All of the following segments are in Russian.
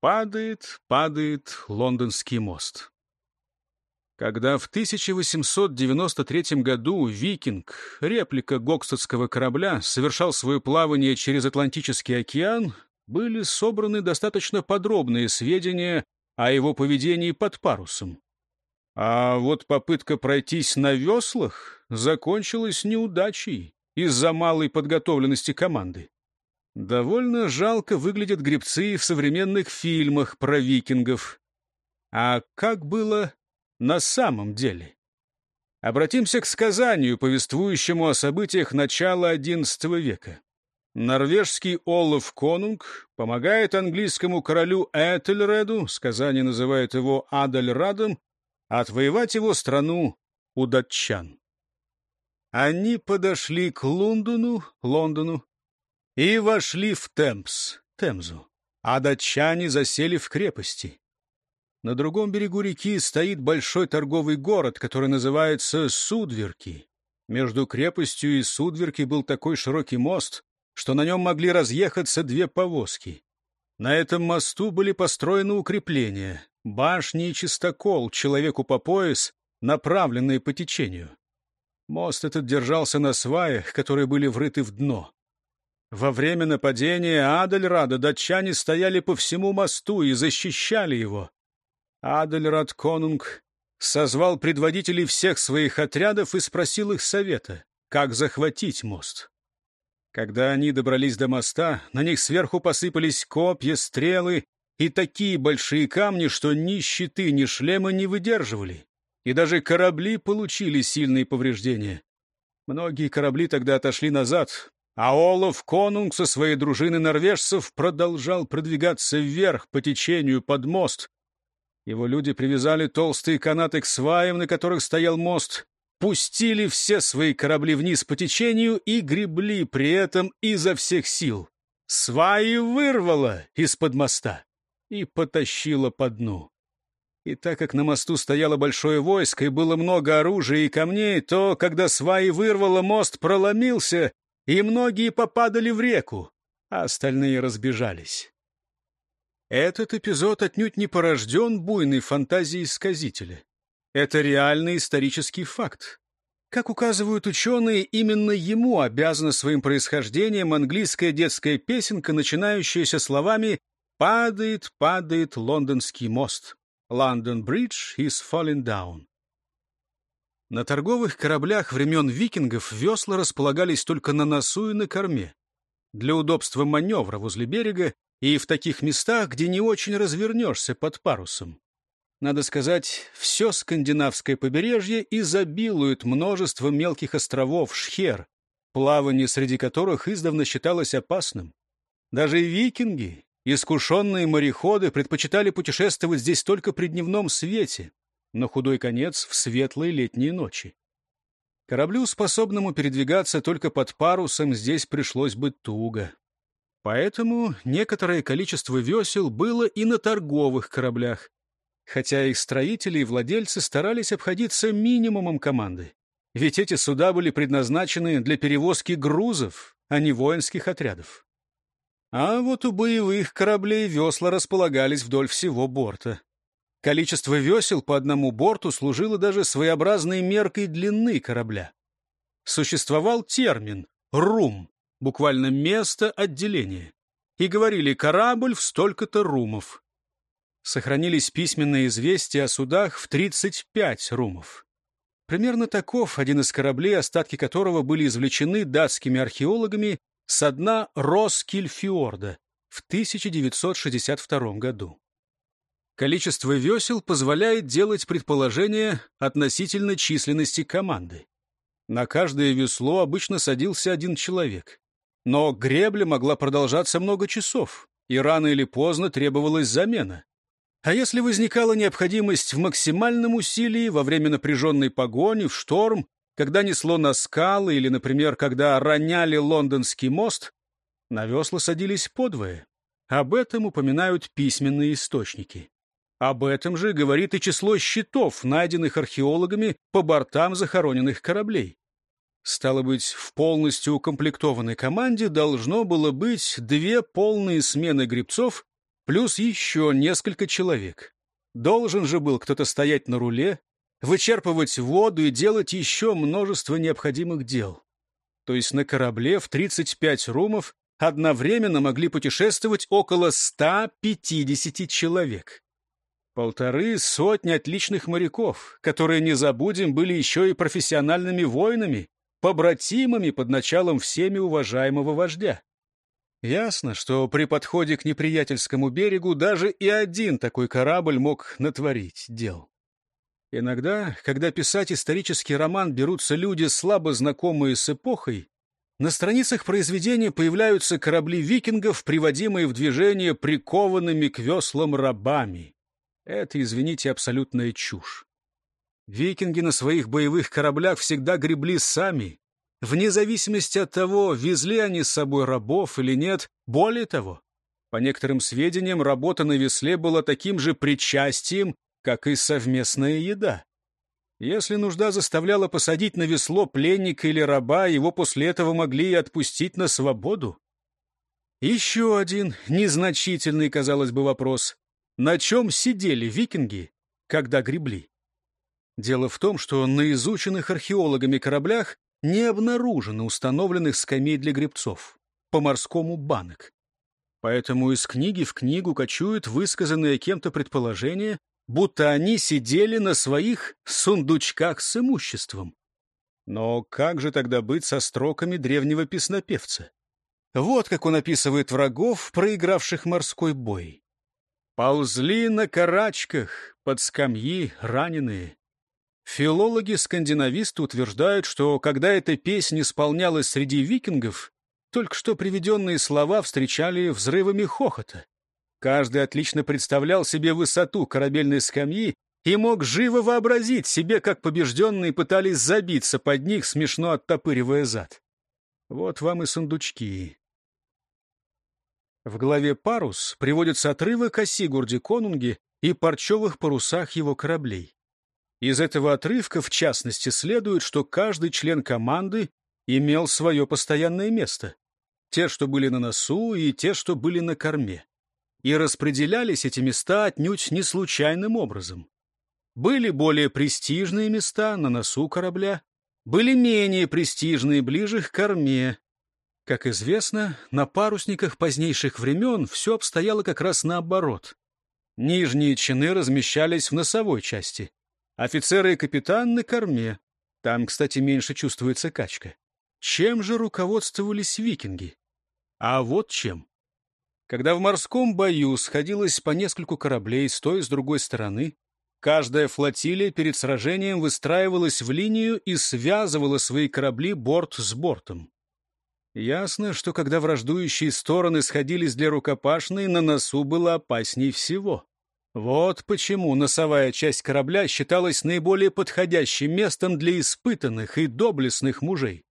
Падает, падает лондонский мост. Когда в 1893 году «Викинг», реплика гокстедского корабля, совершал свое плавание через Атлантический океан, были собраны достаточно подробные сведения о его поведении под парусом. А вот попытка пройтись на веслах закончилась неудачей из-за малой подготовленности команды. Довольно жалко выглядят гребцы в современных фильмах про викингов. А как было на самом деле. Обратимся к сказанию, повествующему о событиях начала XI века. Норвежский Олаф Конунг помогает английскому королю Этельреду, сказание называет его Адальрадом, отвоевать его страну у датчан. Они подошли к Лондону, Лондону и вошли в Темпс, Темзу, а датчане засели в крепости. На другом берегу реки стоит большой торговый город, который называется Судверки. Между крепостью и Судверки был такой широкий мост, что на нем могли разъехаться две повозки. На этом мосту были построены укрепления, башни и чистокол, человеку по пояс, направленные по течению. Мост этот держался на сваях, которые были врыты в дно. Во время нападения Адальрада датчане стояли по всему мосту и защищали его. Адельрад Конунг созвал предводителей всех своих отрядов и спросил их совета, как захватить мост. Когда они добрались до моста, на них сверху посыпались копья, стрелы и такие большие камни, что ни щиты, ни шлемы не выдерживали, и даже корабли получили сильные повреждения. Многие корабли тогда отошли назад, а Олаф Конунг со своей дружиной норвежцев продолжал продвигаться вверх по течению под мост, его люди привязали толстые канаты к сваям, на которых стоял мост, пустили все свои корабли вниз по течению и гребли при этом изо всех сил. Сваи вырвало из-под моста и потащило по дну. И так как на мосту стояло большое войско и было много оружия и камней, то, когда сваи вырвало, мост проломился, и многие попадали в реку, а остальные разбежались. Этот эпизод отнюдь не порожден буйной фантазией сказителя. Это реальный исторический факт. Как указывают ученые, именно ему обязана своим происхождением английская детская песенка, начинающаяся словами «Падает, падает лондонский мост». «London Bridge is falling down». На торговых кораблях времен викингов весла располагались только на носу и на корме. Для удобства маневра возле берега и в таких местах, где не очень развернешься под парусом. Надо сказать, все скандинавское побережье изобилует множеством мелких островов, шхер, плавание среди которых издавна считалось опасным. Даже викинги, искушенные мореходы, предпочитали путешествовать здесь только при дневном свете, на худой конец в светлые летние ночи. Кораблю, способному передвигаться только под парусом, здесь пришлось бы туго. Поэтому некоторое количество весел было и на торговых кораблях, хотя их строители и владельцы старались обходиться минимумом команды. Ведь эти суда были предназначены для перевозки грузов, а не воинских отрядов. А вот у боевых кораблей весла располагались вдоль всего борта. Количество весел по одному борту служило даже своеобразной меркой длины корабля. Существовал термин «рум», буквально место отделения, и говорили «корабль в столько-то румов». Сохранились письменные известия о судах в 35 румов. Примерно таков один из кораблей, остатки которого были извлечены датскими археологами со дна Роскильфьорда в 1962 году. Количество весел позволяет делать предположения относительно численности команды. На каждое весло обычно садился один человек. Но гребля могла продолжаться много часов, и рано или поздно требовалась замена. А если возникала необходимость в максимальном усилии во время напряженной погони, в шторм, когда несло на скалы или, например, когда роняли лондонский мост, на весла садились подвое. Об этом упоминают письменные источники. Об этом же говорит и число щитов, найденных археологами по бортам захороненных кораблей. Стало быть, в полностью укомплектованной команде должно было быть две полные смены грибцов, плюс еще несколько человек. Должен же был кто-то стоять на руле, вычерпывать воду и делать еще множество необходимых дел. То есть на корабле в 35 румов одновременно могли путешествовать около 150 человек. Полторы сотни отличных моряков, которые, не забудем, были еще и профессиональными воинами, побратимами под началом всеми уважаемого вождя. Ясно, что при подходе к неприятельскому берегу даже и один такой корабль мог натворить дел. Иногда, когда писать исторический роман берутся люди, слабо знакомые с эпохой, на страницах произведения появляются корабли викингов, приводимые в движение прикованными к веслам рабами. Это, извините, абсолютная чушь. Викинги на своих боевых кораблях всегда гребли сами, вне зависимости от того, везли они с собой рабов или нет. Более того, по некоторым сведениям, работа на весле была таким же причастием, как и совместная еда. Если нужда заставляла посадить на весло пленника или раба, его после этого могли и отпустить на свободу. Еще один незначительный, казалось бы, вопрос. На чем сидели викинги, когда гребли? Дело в том, что на изученных археологами кораблях не обнаружено установленных скамей для гребцов, по-морскому банок. Поэтому из книги в книгу кочуют высказанные кем-то предположения, будто они сидели на своих сундучках с имуществом. Но как же тогда быть со строками древнего песнопевца? Вот как он описывает врагов, проигравших морской бой. «Ползли на карачках, под скамьи раненые». Филологи-скандинависты утверждают, что когда эта песня исполнялась среди викингов, только что приведенные слова встречали взрывами хохота. Каждый отлично представлял себе высоту корабельной скамьи и мог живо вообразить себе, как побежденные пытались забиться под них, смешно оттопыривая зад. Вот вам и сундучки. В главе «Парус» приводится отрывок о Сигурде Конунге и парчевых парусах его кораблей. Из этого отрывка, в частности, следует, что каждый член команды имел свое постоянное место. Те, что были на носу, и те, что были на корме и распределялись эти места отнюдь не случайным образом. Были более престижные места на носу корабля, были менее престижные ближе к корме. Как известно, на парусниках позднейших времен все обстояло как раз наоборот. Нижние чины размещались в носовой части, офицеры и капитан на корме. Там, кстати, меньше чувствуется качка. Чем же руководствовались викинги? А вот чем. Когда в морском бою сходилось по нескольку кораблей с той и с другой стороны, каждая флотилия перед сражением выстраивалась в линию и связывала свои корабли борт с бортом. Ясно, что когда враждующие стороны сходились для рукопашной, на носу было опасней всего. Вот почему носовая часть корабля считалась наиболее подходящим местом для испытанных и доблестных мужей.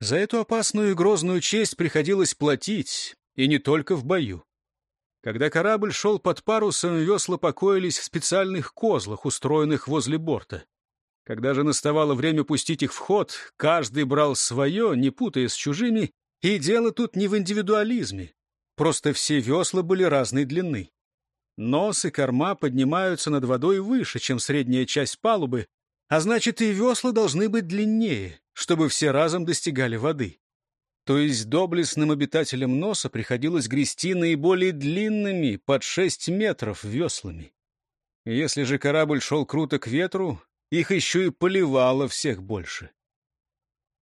За эту опасную и грозную честь приходилось платить, и не только в бою. Когда корабль шел под парусом, весла покоились в специальных козлах, устроенных возле борта. Когда же наставало время пустить их в ход, каждый брал свое, не путая с чужими, и дело тут не в индивидуализме. Просто все весла были разной длины. Нос и корма поднимаются над водой выше, чем средняя часть палубы, а значит и весла должны быть длиннее, чтобы все разом достигали воды то есть доблестным обитателям носа приходилось грести наиболее длинными, под шесть метров, веслами. Если же корабль шел круто к ветру, их еще и поливало всех больше.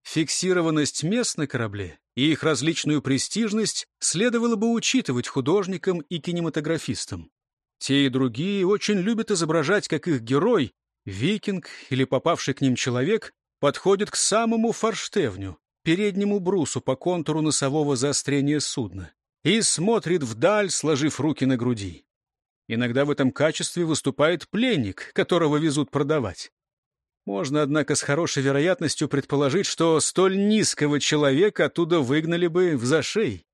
Фиксированность мест на корабле и их различную престижность следовало бы учитывать художникам и кинематографистам. Те и другие очень любят изображать, как их герой, викинг или попавший к ним человек, подходит к самому форштевню, переднему брусу по контуру носового заострения судна и смотрит вдаль, сложив руки на груди. Иногда в этом качестве выступает пленник, которого везут продавать. Можно, однако, с хорошей вероятностью предположить, что столь низкого человека оттуда выгнали бы в зашей.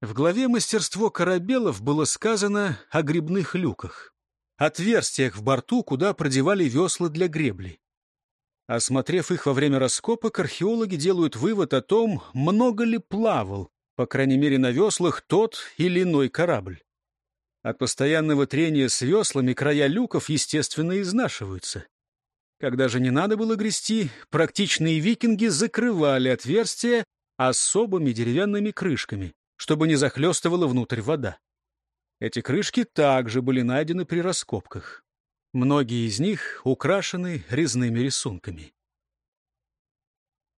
В главе «Мастерство корабелов» было сказано о грибных люках, отверстиях в борту, куда продевали весла для гребли. Осмотрев их во время раскопок, археологи делают вывод о том, много ли плавал, по крайней мере на веслах, тот или иной корабль. От постоянного трения с веслами края люков, естественно, изнашиваются. Когда же не надо было грести, практичные викинги закрывали отверстия особыми деревянными крышками, чтобы не захлестывала внутрь вода. Эти крышки также были найдены при раскопках. Многие из них украшены резными рисунками.